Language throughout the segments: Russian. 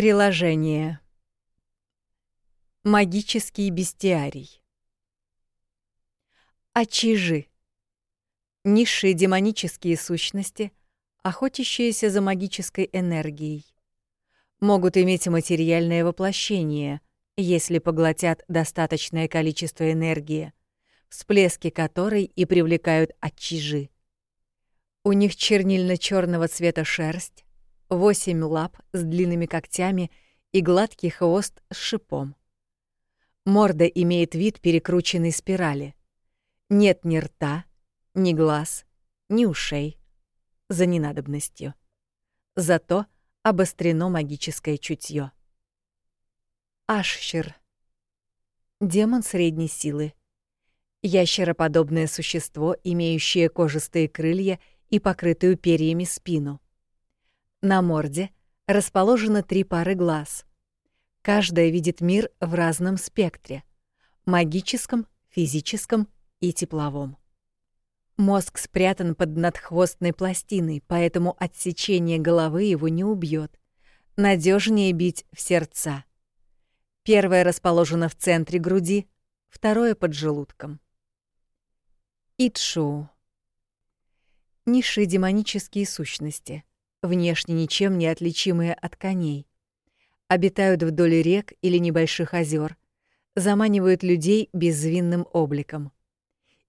Приложение. Магический бестиарий. Очижи. Низшие демонические сущности, охотящиеся за магической энергией. Могут иметь материальное воплощение, если поглотят достаточное количество энергии, всплески которой и привлекают очижи. У них чернильно черного цвета шерсть, восемь лап с длинными когтями и гладкий хвост с шипом. Морда имеет вид перекрученной спирали. Нет ни рта, ни глаз, ни ушей. За ненадобностью. Зато обострено магическое чутье. Ашшир. Демон средней силы. Ящероподобное существо, имеющее кожистые крылья и покрытую перьями спину. На морде расположено три пары глаз. Каждая видит мир в разном спектре — магическом, физическом и тепловом. Мозг спрятан под надхвостной пластиной, поэтому отсечение головы его не убьет. Надежнее бить в сердца. Первое расположено в центре груди, второе под желудком. Итшоу. Низшие демонические сущности — внешне ничем не отличимые от коней. Обитают вдоль рек или небольших озер, заманивают людей безвинным обликом.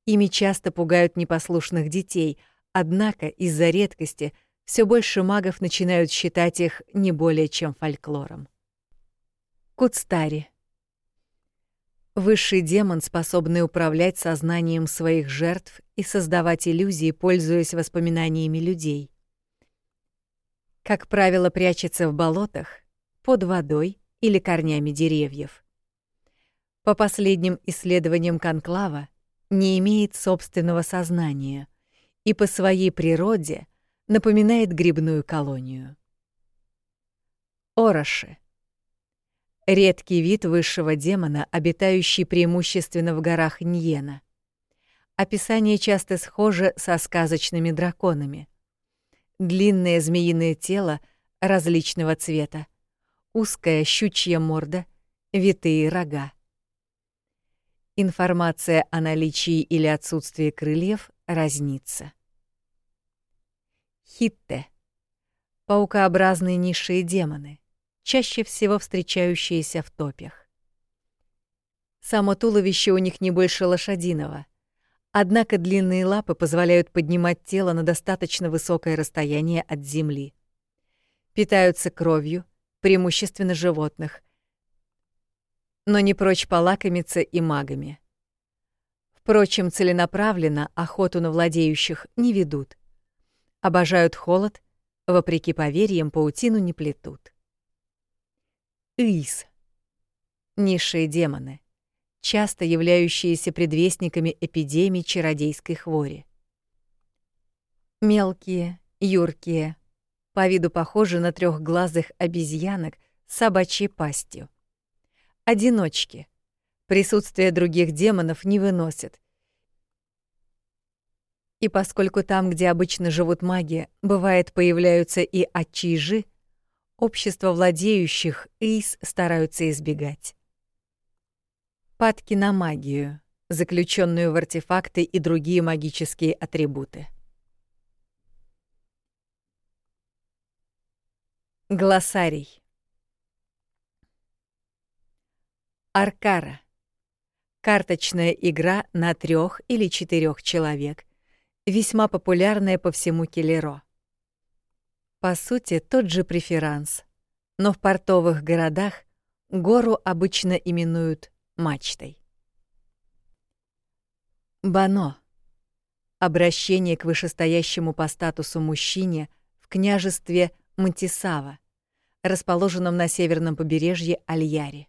Ими часто пугают непослушных детей, однако из-за редкости все больше магов начинают считать их не более чем фольклором. Куцтари. Высший демон, способный управлять сознанием своих жертв и создавать иллюзии, пользуясь воспоминаниями людей как правило, прячется в болотах, под водой или корнями деревьев. По последним исследованиям Конклава, не имеет собственного сознания и по своей природе напоминает грибную колонию. Ороши. Редкий вид высшего демона, обитающий преимущественно в горах Ньена. Описание часто схоже со сказочными драконами длинное змеиное тело различного цвета, узкая щучья морда, витые рога. Информация о наличии или отсутствии крыльев разнится. Хитте. Паукообразные низшие демоны, чаще всего встречающиеся в топях. Само туловище у них не больше лошадиного, Однако длинные лапы позволяют поднимать тело на достаточно высокое расстояние от земли. Питаются кровью, преимущественно животных, но не прочь полакомиться и магами. Впрочем, целенаправленно охоту на владеющих не ведут. Обожают холод, вопреки поверьям, паутину не плетут. Ис. Низшие демоны часто являющиеся предвестниками эпидемий чародейской хвори. Мелкие, юркие, по виду похожи на трехглазых обезьянок с собачьей пастью. Одиночки. Присутствие других демонов не выносят. И поскольку там, где обычно живут маги, бывает появляются и отчижи, общество владеющих Эйс стараются избегать падки на магию, заключенную в артефакты и другие магические атрибуты. Глоссарий. Аркара. Карточная игра на трех или четырех человек, весьма популярная по всему Келеро. По сути, тот же преферанс, но в портовых городах гору обычно именуют мачтой. Бано. Обращение к вышестоящему по статусу мужчине в княжестве Мантисава, расположенном на северном побережье Альяри.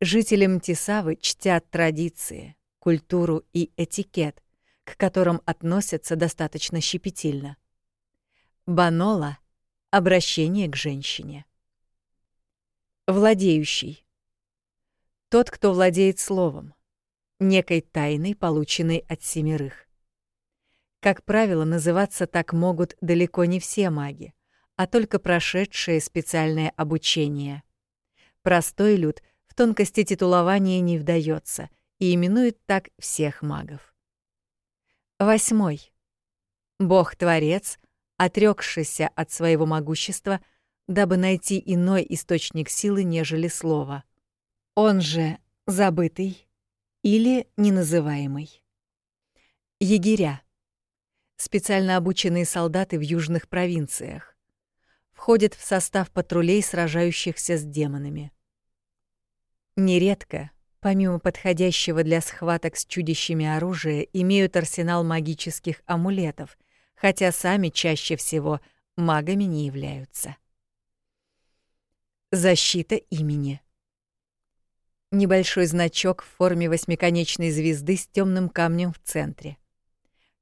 Жители Мтисавы чтят традиции, культуру и этикет, к которым относятся достаточно щепетильно. Банола — обращение к женщине. Владеющий тот, кто владеет словом, некой тайной, полученной от семерых. Как правило, называться так могут далеко не все маги, а только прошедшие специальное обучение. Простой люд в тонкости титулования не вдается и именует так всех магов. Восьмой. Бог-творец, отрекшийся от своего могущества, дабы найти иной источник силы, нежели слово. Он же забытый или неназываемый. Егеря. Специально обученные солдаты в южных провинциях. Входят в состав патрулей, сражающихся с демонами. Нередко помимо подходящего для схваток с чудищами оружия, имеют арсенал магических амулетов, хотя сами чаще всего магами не являются. Защита имени. Небольшой значок в форме восьмиконечной звезды с темным камнем в центре.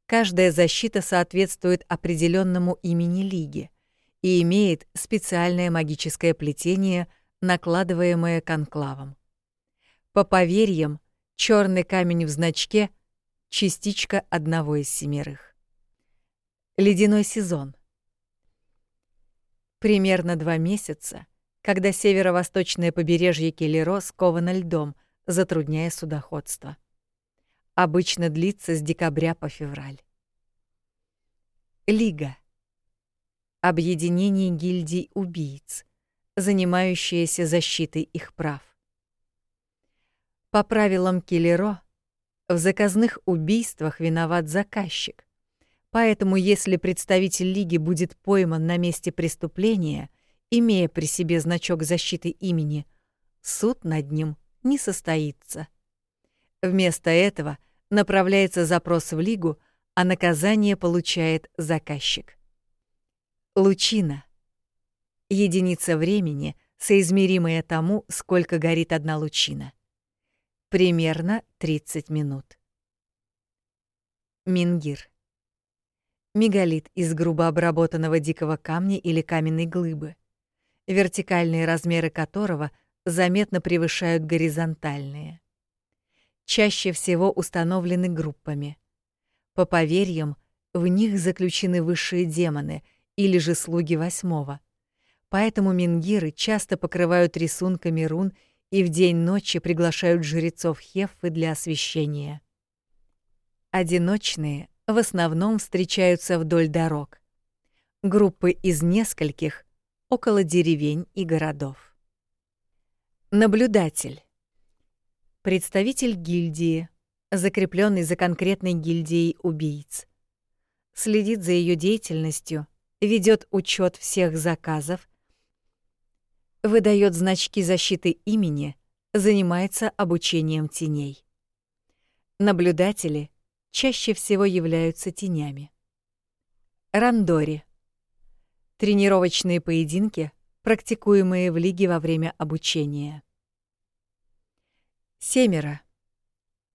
Каждая защита соответствует определенному имени лиги и имеет специальное магическое плетение, накладываемое конклавом. По поверьям, черный камень в значке — частичка одного из семерых. Ледяной сезон. Примерно два месяца, когда северо-восточное побережье Келлеро сковано льдом, затрудняя судоходство. Обычно длится с декабря по февраль. Лига. Объединение гильдий убийц, занимающееся защитой их прав. По правилам Киллеро, в заказных убийствах виноват заказчик. Поэтому если представитель лиги будет пойман на месте преступления, имея при себе значок защиты имени, суд над ним не состоится. Вместо этого направляется запрос в лигу, а наказание получает заказчик. Лучина. Единица времени, соизмеримая тому, сколько горит одна лучина. Примерно 30 минут. Мингир. Мегалит из грубо обработанного дикого камня или каменной глыбы, вертикальные размеры которого заметно превышают горизонтальные. Чаще всего установлены группами. По поверьям, в них заключены высшие демоны или же слуги восьмого. Поэтому мингиры часто покрывают рисунками рун и в день ночи приглашают жрецов Хеффы для освящения. Одиночные в основном встречаются вдоль дорог. Группы из нескольких — около деревень и городов. Наблюдатель. Представитель гильдии, закрепленный за конкретной гильдией убийц. Следит за ее деятельностью, ведет учет всех заказов, выдает значки защиты имени, занимается обучением теней. Наблюдатели чаще всего являются тенями. Рандори. Тренировочные поединки, практикуемые в лиге во время обучения. Семеро.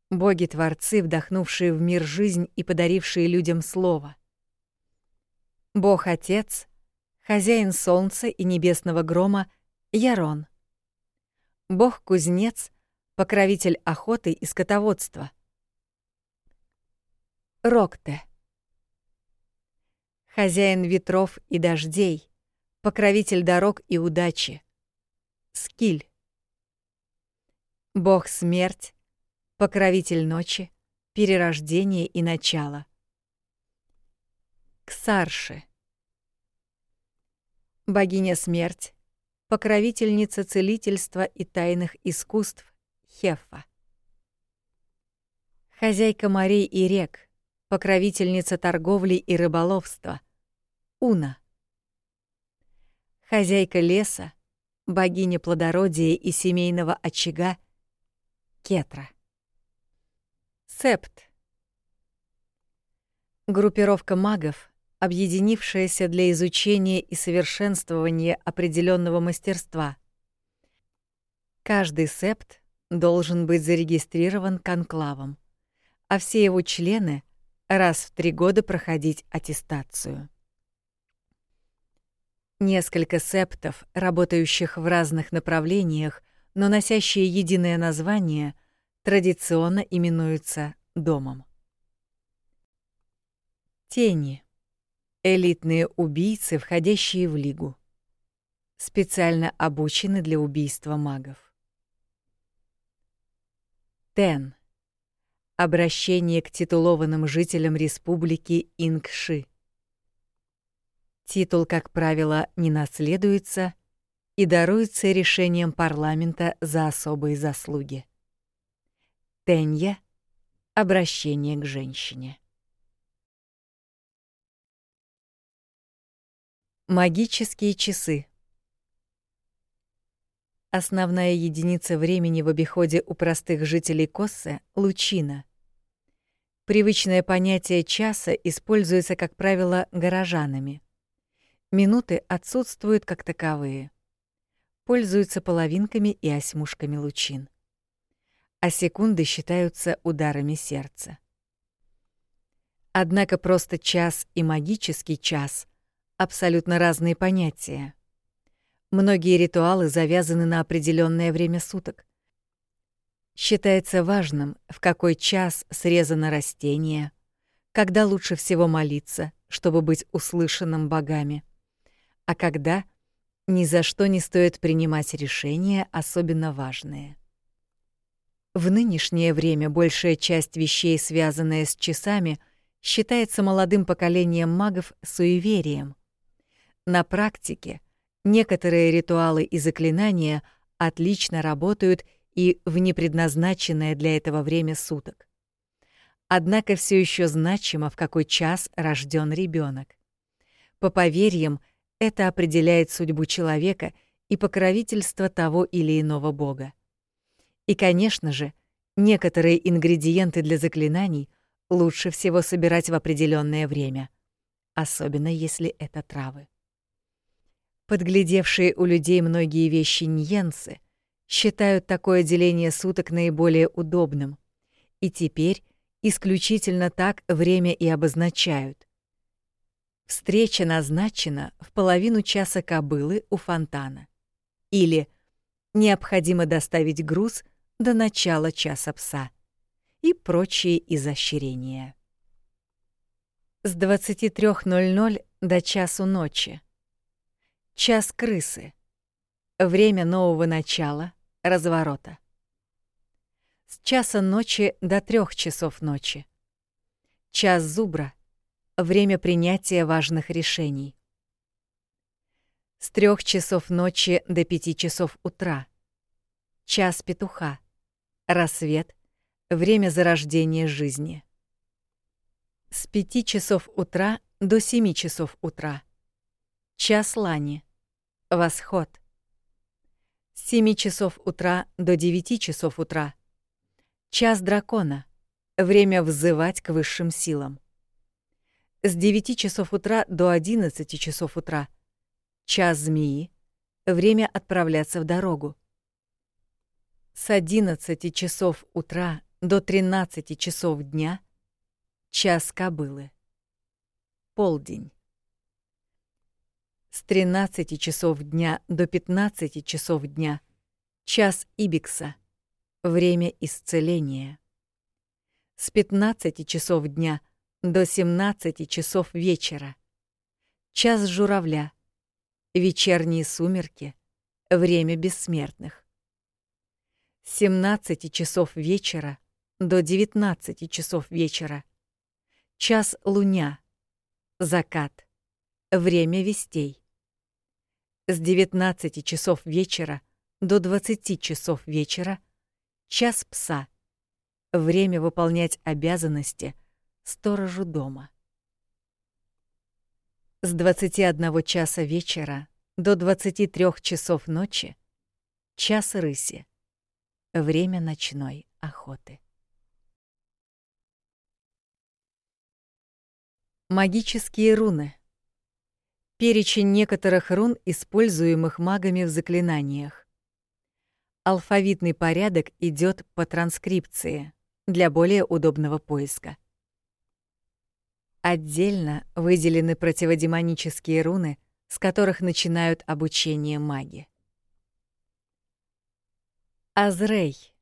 Боги-творцы, вдохнувшие в мир жизнь и подарившие людям слово. Бог-отец, хозяин солнца и небесного грома — Ярон. Бог-кузнец, покровитель охоты и скотоводства. Рокте. Хозяин ветров и дождей, покровитель дорог и удачи. Скиль. Бог-смерть, покровитель ночи, перерождения и начала. Ксарши. Богиня смерть, покровительница целительства и тайных искусств Хефа. Хозяйка морей и рек, покровительница торговли и рыболовства Уна. Хозяйка леса, богиня плодородия и семейного очага Кетра. Септ. Группировка магов, объединившаяся для изучения и совершенствования определенного мастерства. Каждый септ должен быть зарегистрирован конклавом, а все его члены раз в три года проходить аттестацию. Несколько септов, работающих в разных направлениях, но носящие единое название, традиционно именуются домом. Тени — Элитные убийцы, входящие в лигу. Специально обучены для убийства магов. Тен. Обращение к титулованным жителям республики Ингши. Титул, как правило, не наследуется и даруется решением парламента за особые заслуги. Тенья — обращение к женщине. Магические часы. Основная единица времени в обиходе у простых жителей Коссы — лучина. Привычное понятие часа используется, как правило, горожанами. Минуты отсутствуют как таковые. Пользуются половинками и осьмушками лучин. А секунды считаются ударами сердца. Однако просто час и магический час — абсолютно разные понятия. Многие ритуалы завязаны на определенное время суток. Считается важным, в какой час срезано растение, когда лучше всего молиться, чтобы быть услышанным богами, а когда ни за что не стоит принимать решения, особенно важные. В нынешнее время большая часть вещей, связанная с часами, считается молодым поколением магов суеверием. На практике — Некоторые ритуалы и заклинания отлично работают и в непредназначенное для этого время суток. Однако все еще значимо, в какой час рожден ребенок. По поверьям, это определяет судьбу человека и покровительство того или иного бога. И, конечно же, некоторые ингредиенты для заклинаний лучше всего собирать в определенное время, особенно если это травы. Подглядевшие у людей многие вещи ньенсы считают такое деление суток наиболее удобным, и теперь исключительно так время и обозначают. Встреча назначена в половину часа кобылы у фонтана. Или необходимо доставить груз до начала часа пса и прочие изощрения. С 23.00 до часу ночи Час крысы. Время нового начала, разворота. С часа ночи до трех часов ночи. Час зубра. Время принятия важных решений. С трех часов ночи до пяти часов утра. Час петуха. Рассвет. Время зарождения жизни. С пяти часов утра до семи часов утра. Час лани. Восход. С 7 часов утра до 9 часов утра. Час дракона. Время взывать к высшим силам. С 9 часов утра до 11 часов утра. Час змеи. Время отправляться в дорогу. С 11 часов утра до 13 часов дня. Час кобылы. Полдень. С 13 часов дня до 15 часов дня час Ибикса. Время исцеления. С 15 часов дня до 17 часов вечера. Час журавля. Вечерние сумерки. Время бессмертных. С 17 часов вечера до 19 часов вечера. Час луня. Закат. Время вестей. С 19 часов вечера до 20 часов вечера час пса. Время выполнять обязанности сторожу дома. С 21 часа вечера до 23 часов ночи час рыси. Время ночной охоты. Магические руны. Перечень некоторых рун, используемых магами в заклинаниях. Алфавитный порядок идет по транскрипции для более удобного поиска. Отдельно выделены противодемонические руны, с которых начинают обучение маги. Азрей.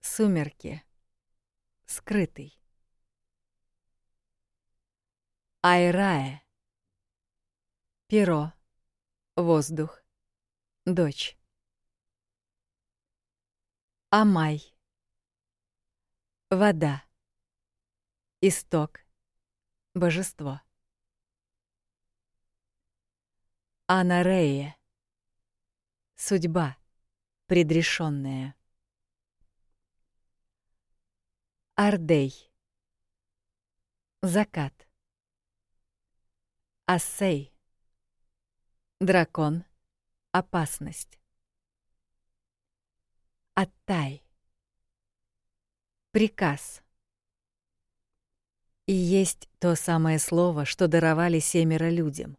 Сумерки. Скрытый. Айрае. Перо. Воздух. Дочь. Амай. Вода. Исток. Божество. Анарея. Судьба. Предрешенная. Ардей. Закат. Ассей. Дракон. Опасность. Оттай. Приказ. И есть то самое слово, что даровали семеро людям.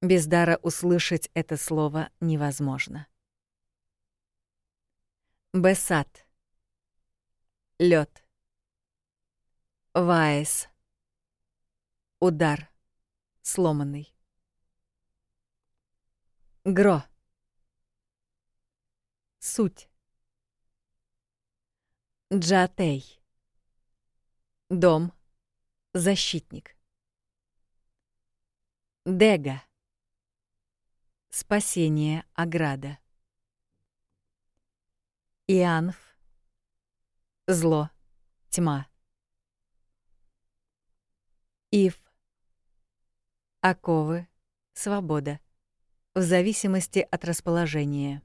Без дара услышать это слово невозможно. Бесат. Лед. Ваес. Удар. Сломанный. Гро. Суть. Джатей. Дом. Защитник. Дега. Спасение ограда. Ианф. Зло. Тьма. Ив. Оковы. Свобода. В зависимости от расположения.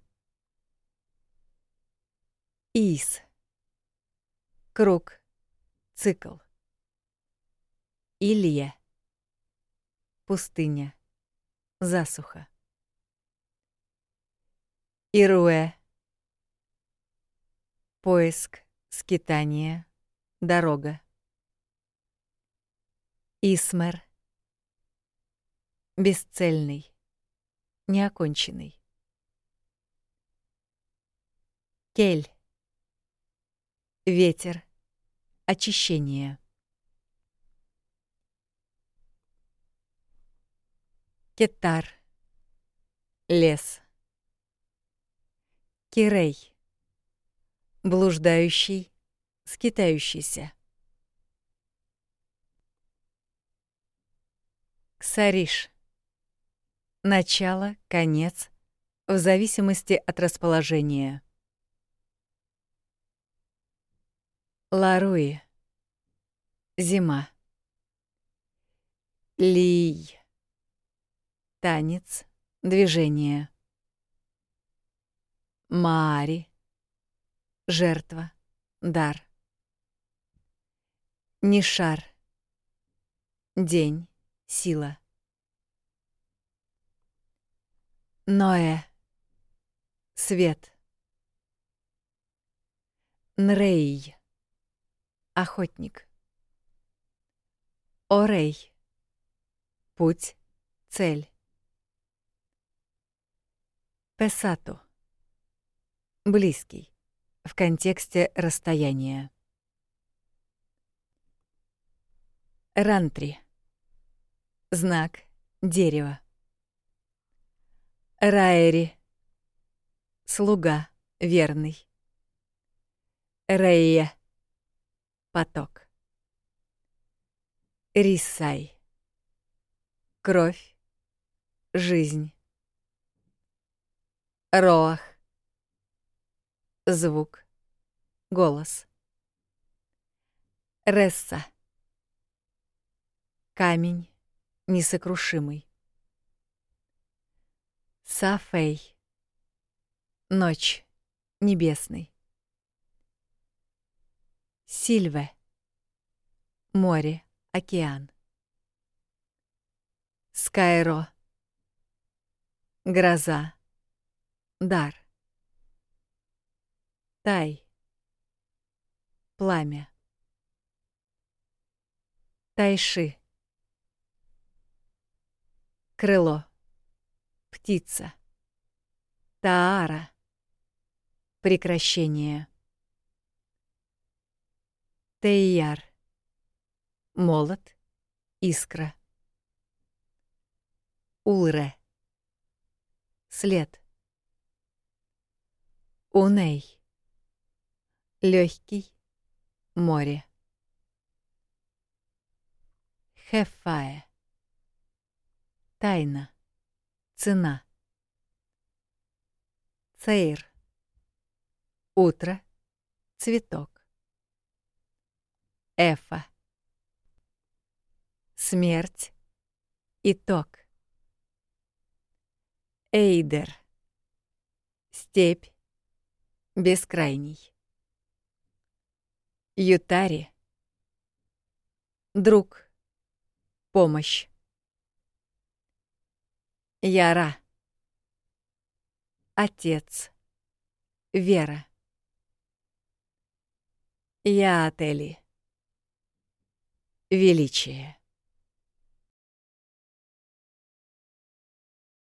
Ис. Круг. Цикл. Илья. Пустыня. Засуха. Ируэ. Поиск, скитание, дорога. Исмер. Бесцельный, неоконченный. Кель. Ветер. Очищение. Кетар. Лес. Кирей. Блуждающий, скитающийся. Ксариш. Начало, конец, в зависимости от расположения. Ларуи. Зима. Лий. Танец, движение. Мари. Жертва, дар. Нишар. День, сила. Ноэ. Свет. Нрей. Охотник. Орей. Путь, цель. Песату. Близкий. В контексте расстояния. Рантри. Знак. Дерево. Раэри. Слуга. Верный. Рейя. Поток. Рисай. Кровь. Жизнь. Роах. Звук. Голос. Ресса. Камень несокрушимый. Сафей. Ночь небесный. Сильве. Море, океан. Скайро. Гроза. Дар. Тай. Пламя. Тайши. Крыло. Птица. Таара. Прекращение. Тейяр. Молот. Искра. Улре. След. Уней. Легкий. Море. Хефае. Тайна. Цена. Цейр. Утро. Цветок. Эфа. Смерть. Итог. Эйдер. Степь. Бескрайний. Ютари. Друг. Помощь. Яра. Отец. Вера. Я Ятели. Величие.